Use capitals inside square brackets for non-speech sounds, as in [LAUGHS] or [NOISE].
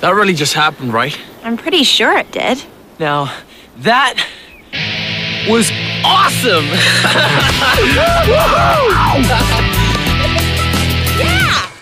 That really just happened, right? I'm pretty sure it did. Now, that was awesome! [LAUGHS]